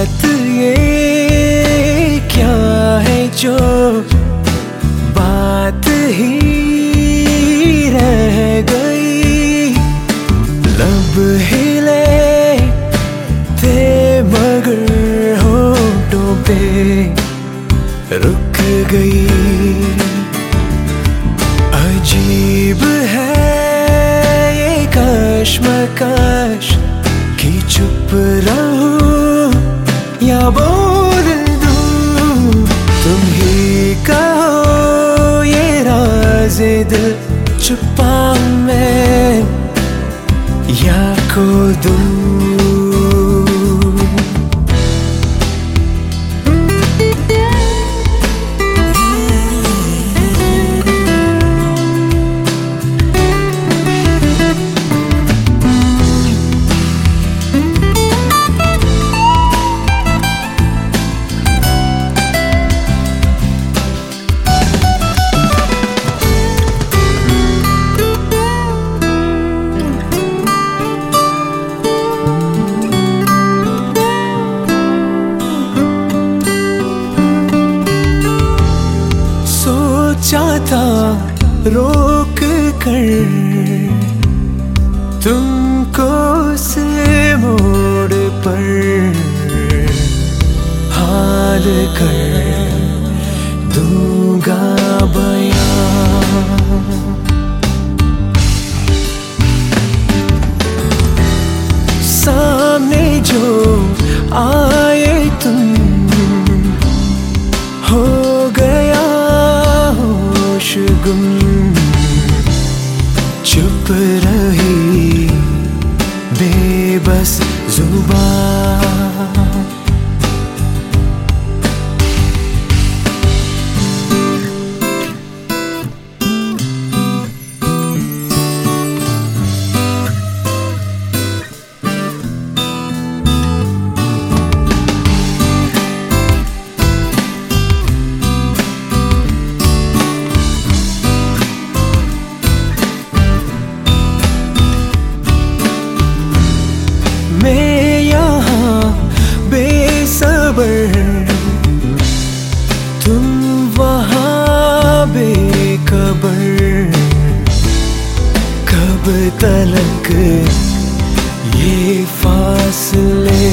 बात ये क्या है जो बात ही रह गई? लब हिले थे मगर होठों पे रुक गई। अजीब है ये कश्मकश की चुप रहूँ बोल दूँ? तुम ही कहो ये राज दिल छुपा मैं। या को दूँ था रोक कर तुमको से गुम चुप रही बेबस ज़ुबान तुम वहाँ तलक ये फासले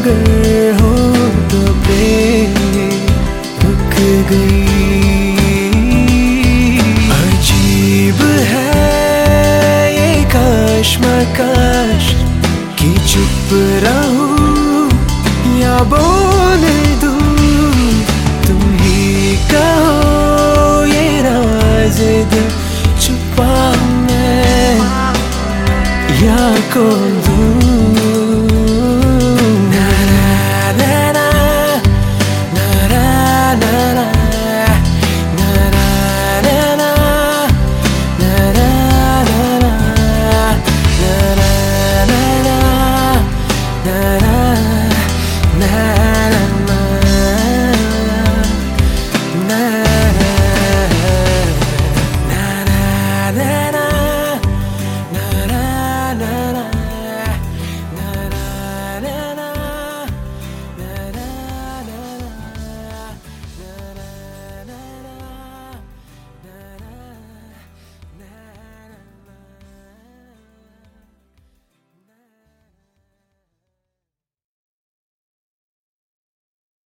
हो तो अजीब है ये कश्मकश कि चुप रहूँ या बोल दूँ, तुम ही कहो ये राज दिल छुपा मैं या को